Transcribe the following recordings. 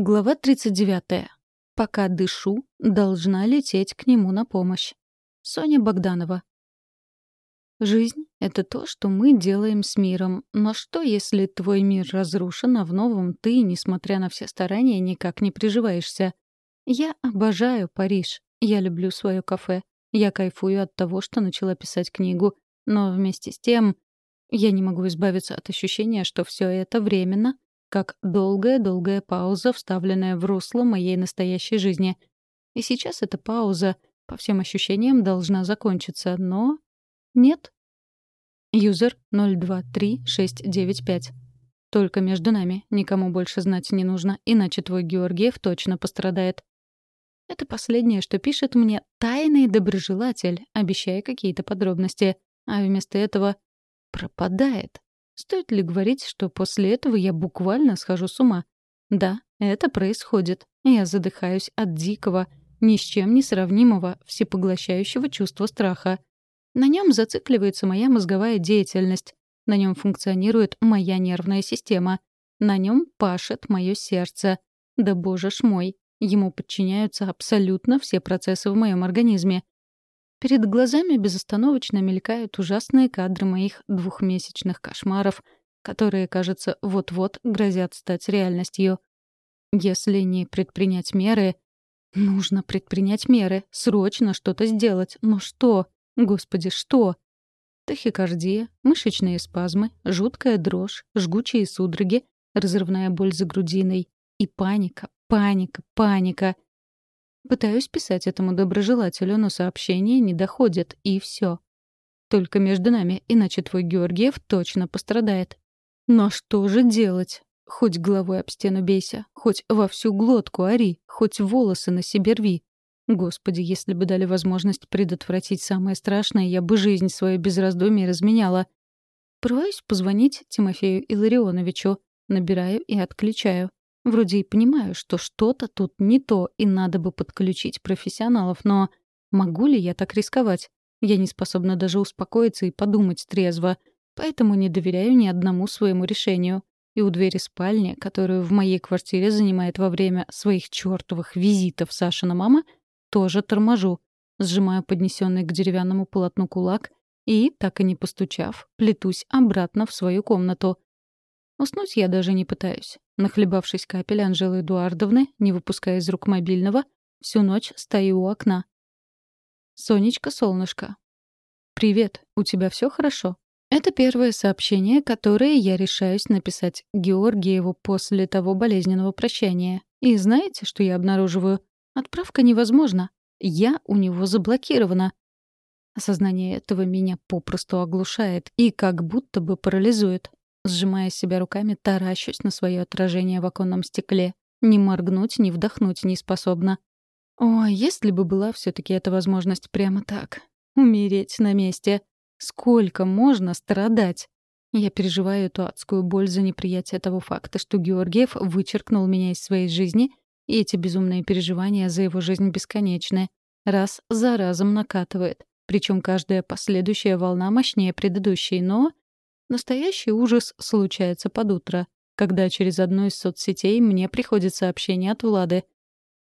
Глава 39. Пока дышу, должна лететь к нему на помощь. Соня Богданова. Жизнь — это то, что мы делаем с миром. Но что, если твой мир разрушен, а в новом ты, несмотря на все старания, никак не приживаешься? Я обожаю Париж. Я люблю свое кафе. Я кайфую от того, что начала писать книгу. Но вместе с тем я не могу избавиться от ощущения, что все это временно — как долгая-долгая пауза, вставленная в русло моей настоящей жизни. И сейчас эта пауза, по всем ощущениям, должна закончиться, но... Нет. Юзер 023695. Только между нами, никому больше знать не нужно, иначе твой Георгиев точно пострадает. Это последнее, что пишет мне тайный доброжелатель, обещая какие-то подробности, а вместо этого пропадает. Стоит ли говорить, что после этого я буквально схожу с ума? Да, это происходит. Я задыхаюсь от дикого, ни с чем не сравнимого, всепоглощающего чувства страха. На нем зацикливается моя мозговая деятельность. На нем функционирует моя нервная система. На нем пашет мое сердце. Да боже ж мой, ему подчиняются абсолютно все процессы в моем организме. Перед глазами безостановочно мелькают ужасные кадры моих двухмесячных кошмаров, которые, кажется, вот-вот грозят стать реальностью. Если не предпринять меры... Нужно предпринять меры, срочно что-то сделать. Но что? Господи, что? Тахикардия, мышечные спазмы, жуткая дрожь, жгучие судороги, разрывная боль за грудиной. И паника, паника, паника — Пытаюсь писать этому доброжелателю, но сообщение не доходит, и все. Только между нами, иначе твой Георгиев точно пострадает. Но что же делать? Хоть головой об стену бейся, хоть во всю глотку ори, хоть волосы на себе рви. Господи, если бы дали возможность предотвратить самое страшное, я бы жизнь свою без раздумий разменяла. Порываюсь позвонить Тимофею Илларионовичу, набираю и отключаю. Вроде и понимаю, что что-то тут не то, и надо бы подключить профессионалов, но могу ли я так рисковать? Я не способна даже успокоиться и подумать трезво, поэтому не доверяю ни одному своему решению. И у двери спальни, которую в моей квартире занимает во время своих чертовых визитов Сашина мама, тоже торможу. Сжимаю поднесенный к деревянному полотну кулак и, так и не постучав, плетусь обратно в свою комнату. Уснуть я даже не пытаюсь. Нахлебавшись капель Анжелы Эдуардовны, не выпуская из рук мобильного, всю ночь стою у окна. «Сонечка, солнышко». «Привет, у тебя все хорошо?» Это первое сообщение, которое я решаюсь написать Георгиеву после того болезненного прощания. И знаете, что я обнаруживаю? Отправка невозможна. Я у него заблокирована. Осознание этого меня попросту оглушает и как будто бы парализует. Сжимая себя руками, таращусь на свое отражение в оконном стекле. Ни моргнуть, ни вдохнуть не способна. О, если бы была все таки эта возможность прямо так. Умереть на месте. Сколько можно страдать? Я переживаю эту адскую боль за неприятие того факта, что Георгиев вычеркнул меня из своей жизни, и эти безумные переживания за его жизнь бесконечны. Раз за разом накатывает. Причем каждая последующая волна мощнее предыдущей, но Настоящий ужас случается под утро, когда через одну из соцсетей мне приходит сообщение от Влады.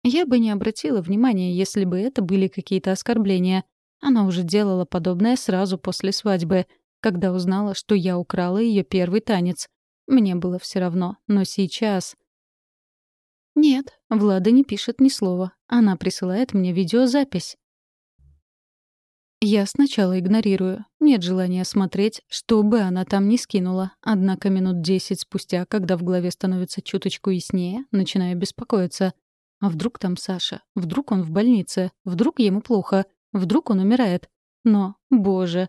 Я бы не обратила внимания, если бы это были какие-то оскорбления. Она уже делала подобное сразу после свадьбы, когда узнала, что я украла ее первый танец. Мне было все равно, но сейчас... Нет, Влада не пишет ни слова. Она присылает мне видеозапись. Я сначала игнорирую. Нет желания смотреть, что бы она там ни скинула. Однако минут десять спустя, когда в голове становится чуточку яснее, начинаю беспокоиться. А вдруг там Саша? Вдруг он в больнице? Вдруг ему плохо? Вдруг он умирает? Но, боже...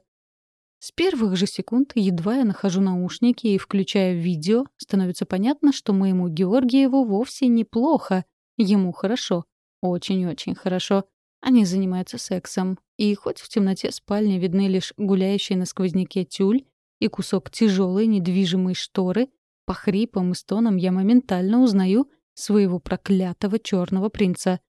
С первых же секунд, едва я нахожу наушники и включаю видео, становится понятно, что моему Георгиеву вовсе неплохо. Ему хорошо. Очень-очень хорошо. Они занимаются сексом, и хоть в темноте спальни видны лишь гуляющий на сквозняке тюль и кусок тяжелой недвижимой шторы, по хрипам и стонам я моментально узнаю своего проклятого черного принца.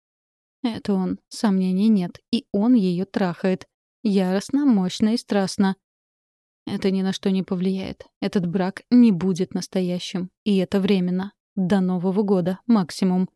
Это он, сомнений нет, и он ее трахает. Яростно, мощно и страстно. Это ни на что не повлияет. Этот брак не будет настоящим. И это временно. до Нового года максимум.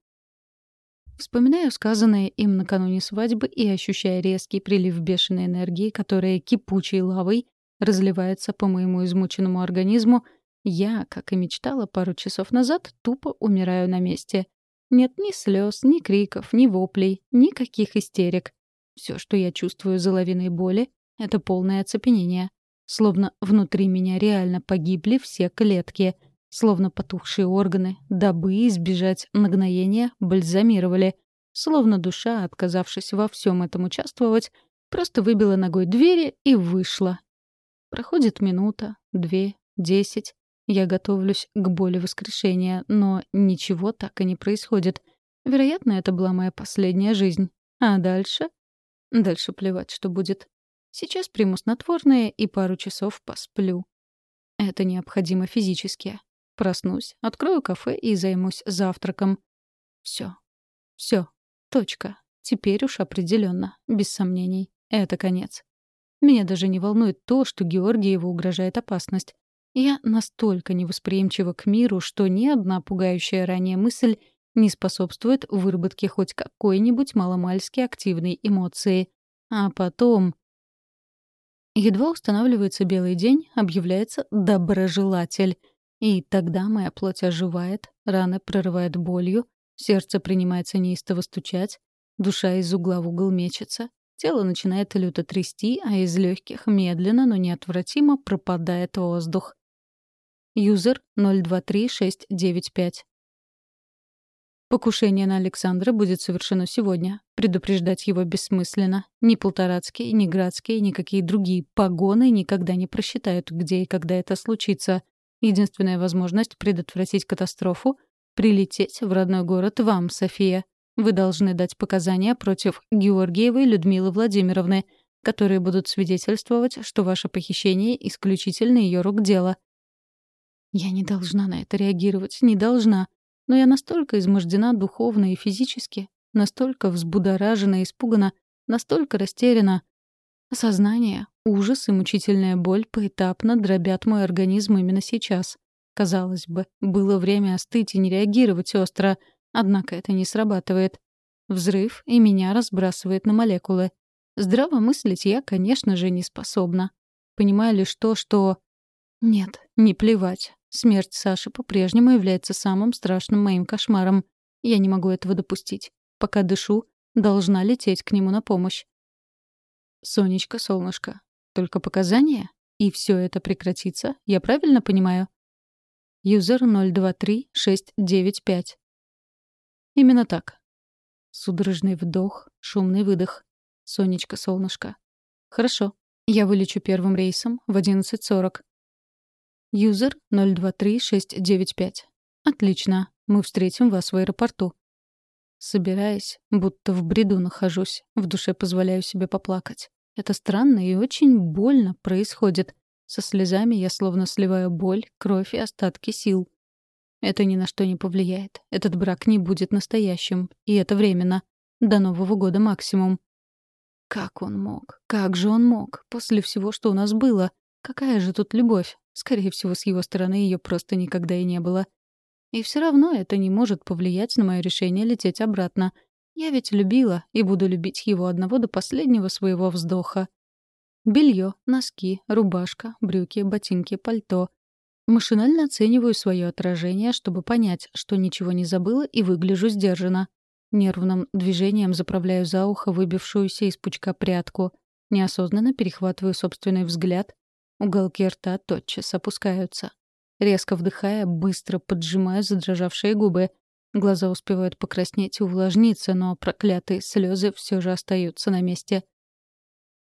Вспоминаю сказанное им накануне свадьбы и ощущая резкий прилив бешеной энергии, которая кипучей лавой разливается по моему измученному организму, я, как и мечтала пару часов назад, тупо умираю на месте. Нет ни слез, ни криков, ни воплей, никаких истерик. Все, что я чувствую за лавиной боли, — это полное оцепенение. Словно внутри меня реально погибли все клетки, словно потухшие органы, дабы избежать нагноения, бальзамировали. Словно душа, отказавшись во всем этом участвовать, просто выбила ногой двери и вышла. Проходит минута, две, десять. Я готовлюсь к боли воскрешения, но ничего так и не происходит. Вероятно, это была моя последняя жизнь. А дальше? Дальше плевать, что будет. Сейчас приму снотворное и пару часов посплю. Это необходимо физически. Проснусь, открою кафе и займусь завтраком. Все. Все. Точка. Теперь уж определенно, без сомнений. Это конец. Меня даже не волнует то, что Георгиеву угрожает опасность. Я настолько невосприимчива к миру, что ни одна пугающая ранее мысль не способствует выработке хоть какой-нибудь маломальски активной эмоции. А потом... Едва устанавливается белый день, объявляется «доброжелатель». И тогда моя плоть оживает, раны прорывает болью, сердце принимается неистово стучать, душа из угла в угол мечется, тело начинает люто трясти, а из легких медленно, но неотвратимо пропадает воздух. Юзер 023695. Покушение на Александра будет совершено сегодня. Предупреждать его бессмысленно. Ни Полторацкий, ни Градский, никакие другие погоны никогда не просчитают, где и когда это случится. Единственная возможность предотвратить катастрофу — прилететь в родной город вам, София. Вы должны дать показания против Георгиевой Людмилы Владимировны, которые будут свидетельствовать, что ваше похищение — исключительно ее рук дело. Я не должна на это реагировать, не должна. Но я настолько измождена духовно и физически, настолько взбудоражена и испугана, настолько растеряна. Осознание, ужас и мучительная боль поэтапно дробят мой организм именно сейчас. Казалось бы, было время остыть и не реагировать остро, однако это не срабатывает. Взрыв и меня разбрасывает на молекулы. Здраво мыслить я, конечно же, не способна. Понимаю лишь то, что... Нет, не плевать. Смерть Саши по-прежнему является самым страшным моим кошмаром. Я не могу этого допустить. Пока дышу, должна лететь к нему на помощь. Сонечка, солнышко. Только показания? И все это прекратится? Я правильно понимаю? Юзер 023695. Именно так. Судорожный вдох, шумный выдох. Сонечка, солнышко. Хорошо. Я вылечу первым рейсом в 11.40. Юзер 023695. Отлично. Мы встретим вас в аэропорту. Собираясь, будто в бреду нахожусь, в душе позволяю себе поплакать. Это странно и очень больно происходит. Со слезами я словно сливаю боль, кровь и остатки сил. Это ни на что не повлияет. Этот брак не будет настоящим. И это временно. До Нового года максимум. Как он мог? Как же он мог? После всего, что у нас было. Какая же тут любовь? Скорее всего, с его стороны ее просто никогда и не было. И все равно это не может повлиять на мое решение лететь обратно. Я ведь любила и буду любить его одного до последнего своего вздоха. Белье, носки, рубашка, брюки, ботинки, пальто. Машинально оцениваю свое отражение, чтобы понять, что ничего не забыла и выгляжу сдержанно. Нервным движением заправляю за ухо выбившуюся из пучка прядку. Неосознанно перехватываю собственный взгляд Уголки рта тотчас опускаются. Резко вдыхая, быстро поджимаю задрожавшие губы. Глаза успевают покраснеть и увлажниться, но проклятые слезы все же остаются на месте.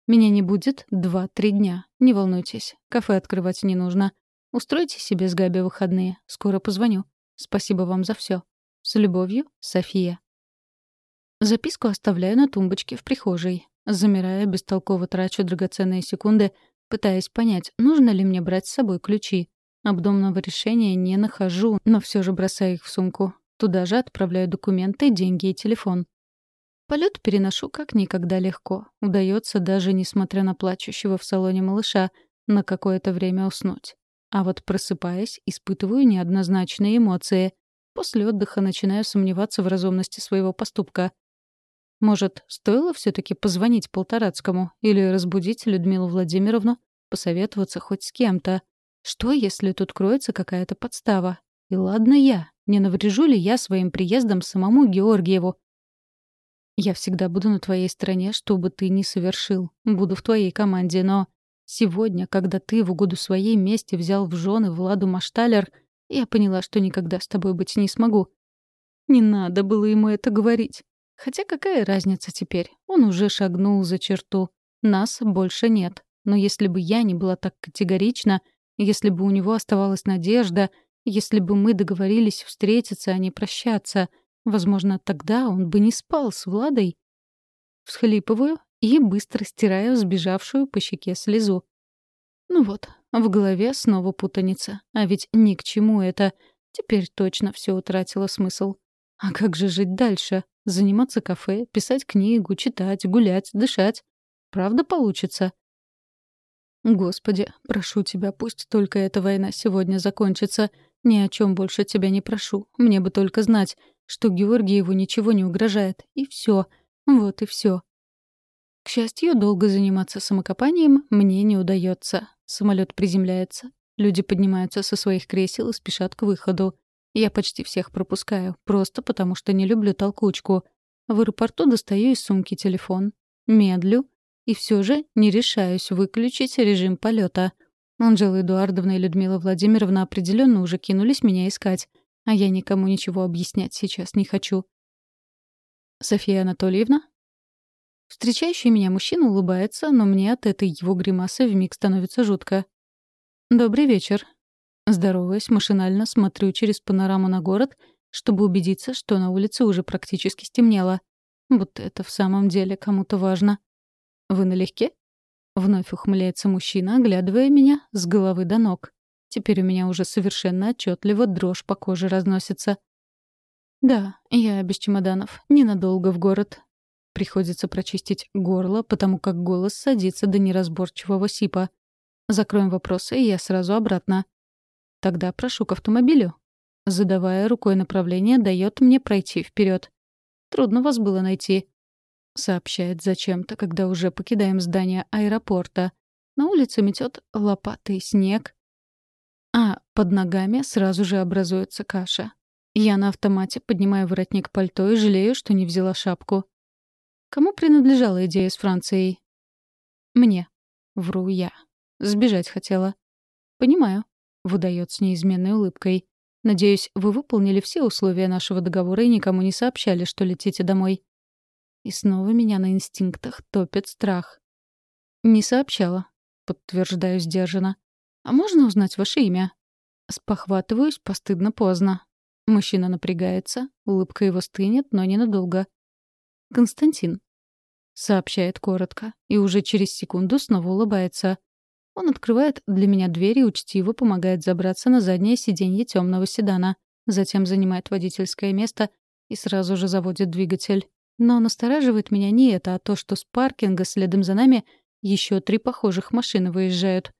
Меня не будет два-три дня. Не волнуйтесь, кафе открывать не нужно. Устройте себе с Габи выходные. Скоро позвоню. Спасибо вам за все. С любовью, София. Записку оставляю на тумбочке в прихожей. Замирая, бестолково трачу драгоценные секунды, пытаясь понять, нужно ли мне брать с собой ключи. Обдуманного решения не нахожу, но все же бросаю их в сумку. Туда же отправляю документы, деньги и телефон. Полет переношу как никогда легко. Удается даже, несмотря на плачущего в салоне малыша, на какое-то время уснуть. А вот просыпаясь, испытываю неоднозначные эмоции. После отдыха начинаю сомневаться в разумности своего поступка. Может, стоило все таки позвонить Полторацкому или разбудить Людмилу Владимировну, посоветоваться хоть с кем-то? Что, если тут кроется какая-то подстава? И ладно я, не наврежу ли я своим приездом самому Георгиеву? Я всегда буду на твоей стороне, что бы ты ни совершил. Буду в твоей команде, но... Сегодня, когда ты в угоду своей мести взял в жены Владу Машталер, я поняла, что никогда с тобой быть не смогу. Не надо было ему это говорить. Хотя какая разница теперь? Он уже шагнул за черту. Нас больше нет. Но если бы я не была так категорична, если бы у него оставалась надежда, если бы мы договорились встретиться, а не прощаться, возможно, тогда он бы не спал с Владой. Всхлипываю и быстро стираю сбежавшую по щеке слезу. Ну вот, в голове снова путаница. А ведь ни к чему это. Теперь точно все утратило смысл. А как же жить дальше? Заниматься кафе, писать книгу, читать, гулять, дышать. Правда получится? Господи, прошу тебя, пусть только эта война сегодня закончится. Ни о чем больше тебя не прошу. Мне бы только знать, что Георгиеву ничего не угрожает. И все. Вот и все. К счастью, долго заниматься самокопанием мне не удается. Самолет приземляется. Люди поднимаются со своих кресел и спешат к выходу. Я почти всех пропускаю, просто потому что не люблю толкучку. В аэропорту достаю из сумки телефон, медлю и все же не решаюсь выключить режим полета. Анжела Эдуардовна и Людмила Владимировна определенно уже кинулись меня искать, а я никому ничего объяснять сейчас не хочу. «София Анатольевна?» Встречающий меня мужчина улыбается, но мне от этой его гримасы вмиг становится жутко. «Добрый вечер». Здороваясь, машинально смотрю через панораму на город, чтобы убедиться, что на улице уже практически стемнело. Будто это в самом деле кому-то важно. «Вы налегке?» Вновь ухмыляется мужчина, оглядывая меня с головы до ног. Теперь у меня уже совершенно отчетливо дрожь по коже разносится. «Да, я без чемоданов. Ненадолго в город. Приходится прочистить горло, потому как голос садится до неразборчивого сипа. Закроем вопросы, и я сразу обратно. Тогда прошу к автомобилю. Задавая рукой направление, дает мне пройти вперед. Трудно вас было найти. Сообщает зачем-то, когда уже покидаем здание аэропорта. На улице метет лопатый снег. А под ногами сразу же образуется каша. Я на автомате поднимаю воротник пальто и жалею, что не взяла шапку. Кому принадлежала идея с Францией? Мне. Вру я. Сбежать хотела. Понимаю. Выдает с неизменной улыбкой. Надеюсь, вы выполнили все условия нашего договора и никому не сообщали, что летите домой. И снова меня на инстинктах топит страх. Не сообщала. Подтверждаю сдержанно. А можно узнать ваше имя? Спохватываюсь постыдно поздно. Мужчина напрягается, улыбка его стынет, но ненадолго. «Константин», — сообщает коротко, и уже через секунду снова улыбается. Он открывает для меня дверь и учтиво помогает забраться на заднее сиденье темного седана, затем занимает водительское место и сразу же заводит двигатель. Но настораживает меня не это, а то, что с паркинга следом за нами еще три похожих машины выезжают.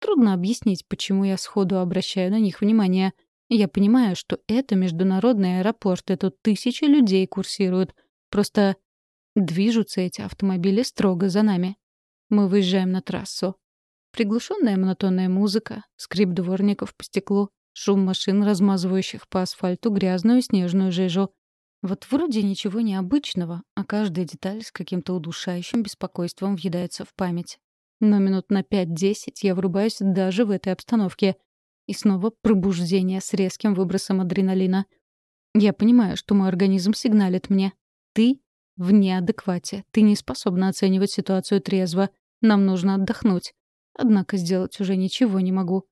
Трудно объяснить, почему я сходу обращаю на них внимание. Я понимаю, что это международный аэропорт, и тут тысячи людей курсируют — Просто движутся эти автомобили строго за нами. Мы выезжаем на трассу. Приглушенная монотонная музыка, скрип дворников по стеклу, шум машин, размазывающих по асфальту грязную снежную жижу. Вот вроде ничего необычного, а каждая деталь с каким-то удушающим беспокойством въедается в память. Но минут на 5-10 я врубаюсь даже в этой обстановке. И снова пробуждение с резким выбросом адреналина. Я понимаю, что мой организм сигналит мне. Ты в неадеквате. Ты не способна оценивать ситуацию трезво. Нам нужно отдохнуть. Однако сделать уже ничего не могу.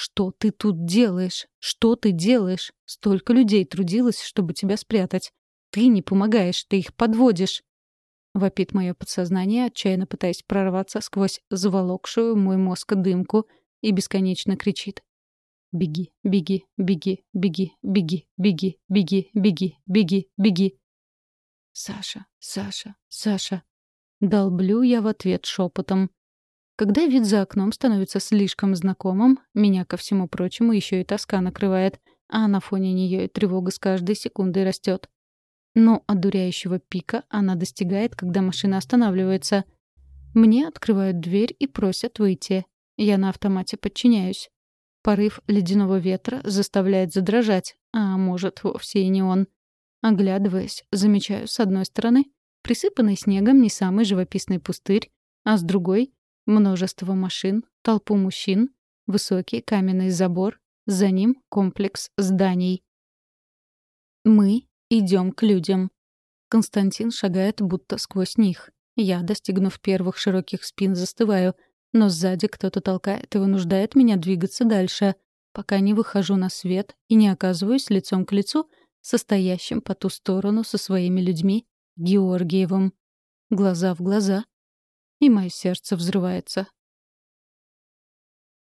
Что ты тут делаешь? Что ты делаешь? Столько людей трудилось, чтобы тебя спрятать. Ты не помогаешь, ты их подводишь. Вопит мое подсознание, отчаянно пытаясь прорваться сквозь заволокшую мой мозг дымку, и бесконечно кричит. «Беги, беги, беги, беги, беги, беги, беги, беги, беги, беги». «Саша, Саша, Саша». Долблю я в ответ шепотом. Когда вид за окном становится слишком знакомым, меня, ко всему прочему, еще и тоска накрывает. а на фоне нее тревога с каждой секундой растет. Но одуряющего пика она достигает, когда машина останавливается. Мне открывают дверь и просят выйти. Я на автомате подчиняюсь. Порыв ледяного ветра заставляет задрожать, а может, вовсе и не он. Оглядываясь, замечаю с одной стороны присыпанный снегом не самый живописный пустырь, а с другой — множество машин, толпу мужчин, высокий каменный забор, за ним комплекс зданий. Мы идем к людям. Константин шагает будто сквозь них. Я, достигнув первых широких спин, застываю, но сзади кто-то толкает и вынуждает меня двигаться дальше, пока не выхожу на свет и не оказываюсь лицом к лицу состоящим по ту сторону со своими людьми Георгиевым. Глаза в глаза. И мое сердце взрывается.